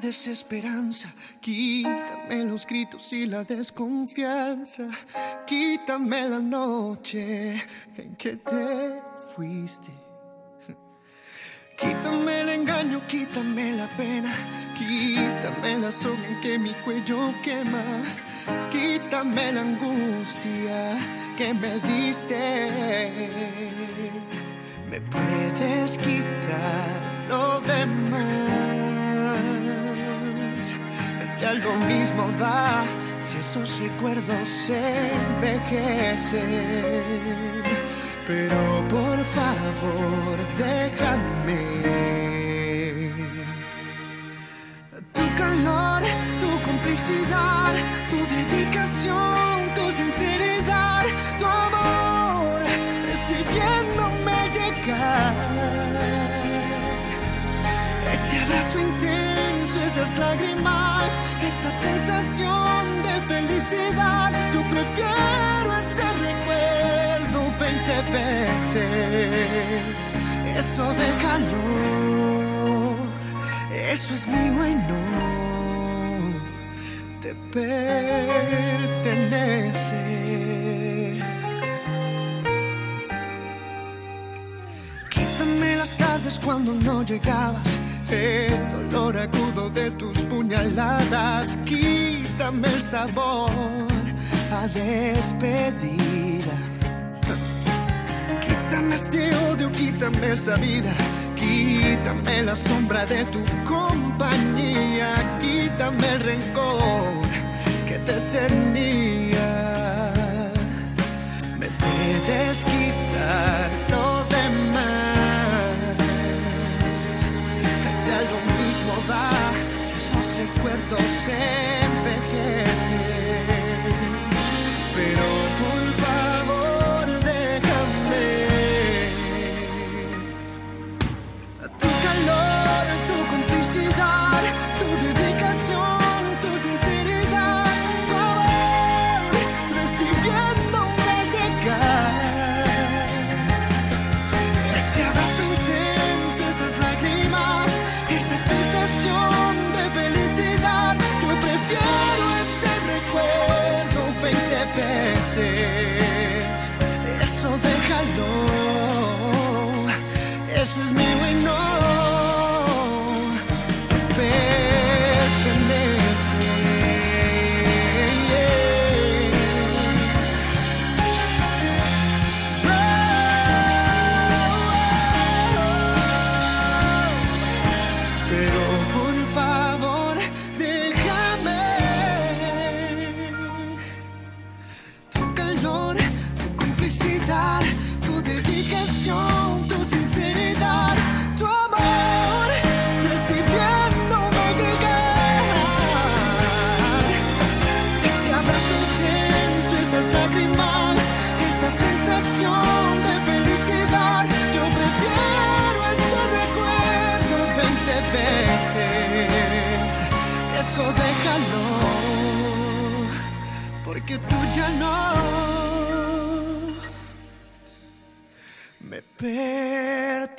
desesperanza, quítame los gritos y la desconfianza, quítame la noche en que te fuiste. Quítame el engaño, quítame la pena, quítame la soga en que mi cuello quema, quítame la angustia que me diste. Me puedes quitar ya lo mismo da si esos recuerdos envejecen pero por favor déjame. Tu calor, tu complicidad, tu dedicación, tu sinceridad, tu amor, recibiéndome llegar. Ese abrazo intenso, esas lágrimas, esa sensación de felicidad, yo prefiero ese recuerdo 20 veces. Eso déjalo, eso es mío y no te pertenece. Quítame las tardes cuando no llegabas, el dolor agudo de tus puñaladas, quítame el sabor a despedida. Quítame este odio, quítame esa vida, quítame la sombra de tu compañía, se envejecen. Eso es mío Eso déjalo, porque tú ya no me perteneces.